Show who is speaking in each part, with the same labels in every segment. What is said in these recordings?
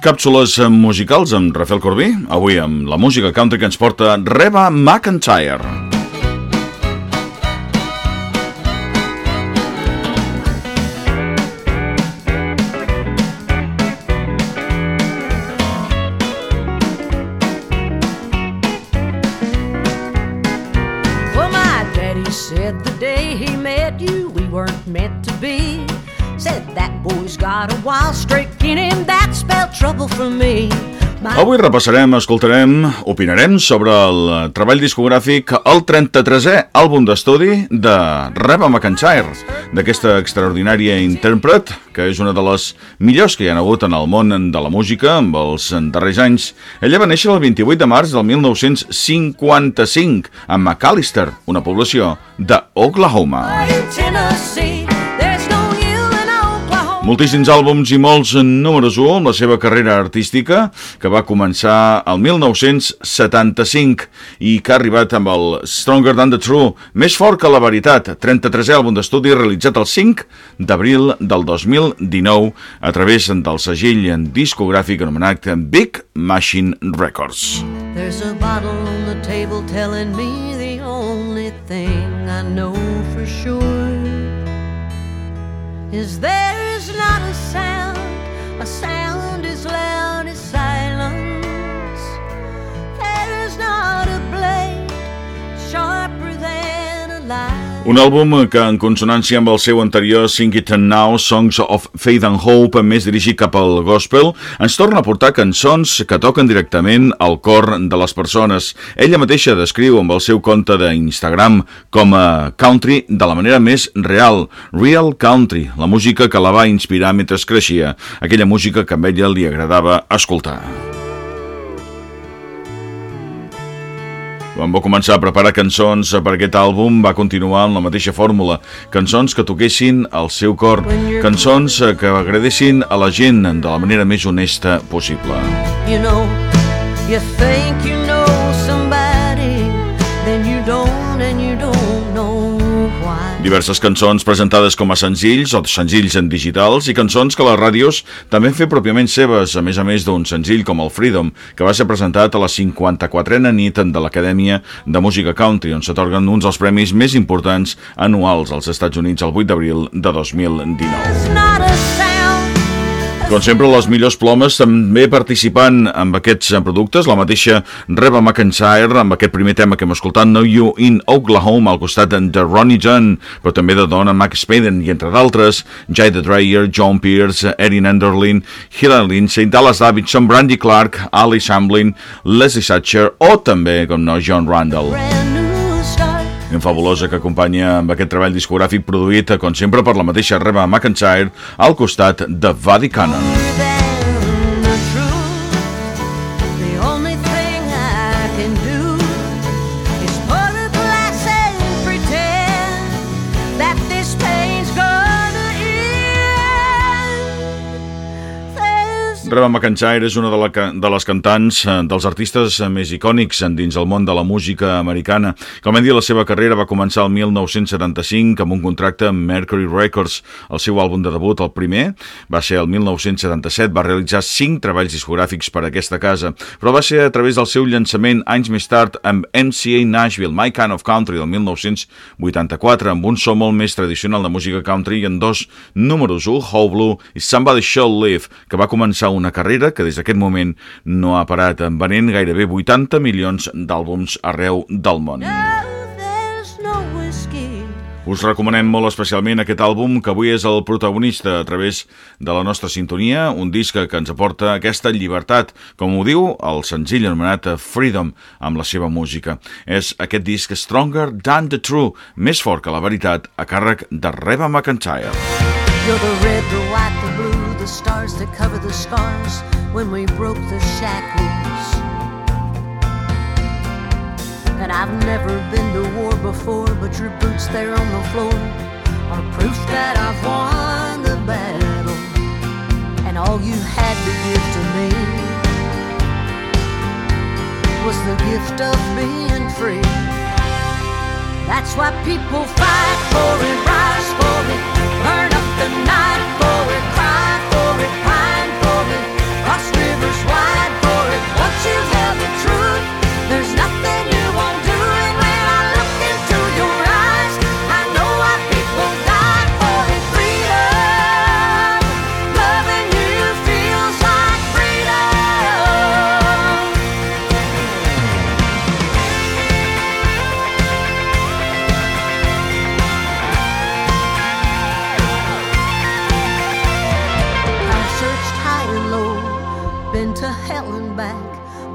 Speaker 1: Càpsules musicals amb Rafael Corbí, avui amb la música country que ens porta Reba McIntyre.
Speaker 2: Well, my daddy said the day he met you, we weren't meant to be.
Speaker 1: Avui repassarem, escoltarem, opinarem sobre el treball discogràfic El 33è àlbum d'estudi de Reba McIntyre, d'aquesta extraordinària intèrpret, que és una de les millors que hi ha hagut en el món de la música amb els darrers anys. Ella va néixer el 28 de març del 1955 a McAllister, una població d'Oklahoma.
Speaker 2: Tennessee,
Speaker 1: Moltíssims àlbums i molts números 1 amb la seva carrera artística, que va començar el 1975 i que ha arribat amb el Stronger Than the True, més fort que la veritat, 33è àlbum d'estudi realitzat el 5 d'abril del 2019 a través del segell discogràfic anomenat Big Machine Records.
Speaker 2: There's a bottle on the table telling me the only thing I know for sure is there's not a sound, a sound as loud as silence.
Speaker 1: Un àlbum que, en consonància amb el seu anterior Sing It and Now, Songs of Faith and Hope, més dirigit cap al gospel, ens torna a portar cançons que toquen directament al cor de les persones. Ella mateixa descriu amb el seu compte d'Instagram com a country de la manera més real, real country, la música que la va inspirar mentre creixia, aquella música que a ella li agradava escoltar. Quan va començar a preparar cançons per aquest àlbum, va continuar amb la mateixa fórmula. Cançons que toquessin al seu cor, cançons que agradessin a la gent de la manera més honesta possible.
Speaker 2: You know, you think you know somebody, then you don't,
Speaker 1: Diverses cançons presentades com a senzills o senzills en digitals i cançons que les ràdios també han fet pròpiament seves, a més a més d'un senzill com el Freedom, que va ser presentat a la 54a nit de l'Acadèmia de Música Country, on s'atorguen uns dels premis més importants anuals als Estats Units el 8 d'abril de 2019. Com sempre, les millors plomes també participant amb aquests productes, la mateixa Reba McIntyre, amb aquest primer tema que hem escoltat, Know You in Oklahoma, al costat de Ronnie John, però també de Donna McSpaden, i entre d'altres, the Dreyer, John Pierce, Erin Enderlin, Hillary Lindsay, Dallas Davidson, Brandy Clark, Ali Shamblin, Leslie Satcher, o també, com no, John Randall.
Speaker 2: brand
Speaker 1: Una fabulosa que acompanya amb aquest treball discogràfic produït, com sempre, per la mateixa Reba McIntyre, al costat de Buddy Cannon. Reba McIntyre és una de, la, de les cantants eh, dels artistes eh, més icònics eh, dins el món de la música americana. Com hem dit, la seva carrera va començar el 1975 amb un contracte amb Mercury Records. El seu àlbum de debut, el primer, va ser el 1977. Va realitzar cinc treballs discogràfics per a aquesta casa, però va ser a través del seu llançament anys més tard amb MCA Nashville, My Kind of Country, del 1984, amb un so molt més tradicional de música country i en dos números 1, How Blue i Somebody Shall Live, que va començar una carrera que des d'aquest moment no ha parat, venent gairebé 80 milions d'àlbums arreu del món. Us recomanem molt especialment aquest àlbum que avui és el protagonista a través de la nostra sintonia, un disc que ens aporta aquesta llibertat, com ho diu el senzill anomenat Freedom amb la seva música. És aquest disc Stronger Than the True, més fort que la veritat, a càrrec de Reba McIntyre.
Speaker 2: You're the red, the white, the blue, the stars that cover the scars when we broke the shackles. And I've never been to war before, but your boots there on the floor are proof that I've won the battle. And all you had to give to me was the gift of being free. That's why people fight for it,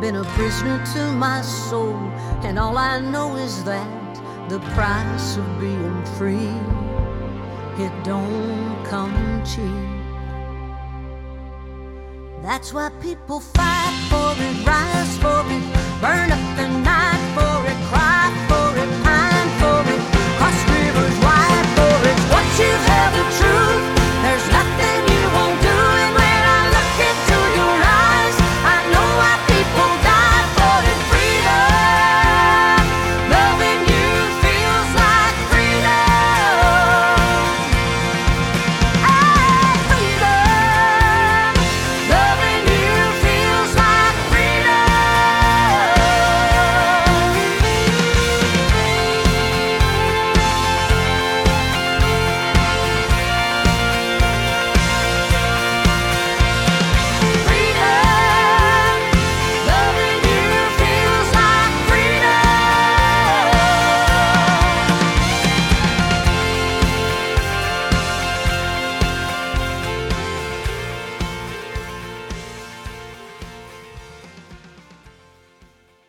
Speaker 2: been a prisoner to my soul, and all I know is that the price of being free it don't come cheap. That's why people fight for it, rise for it, burn up the night.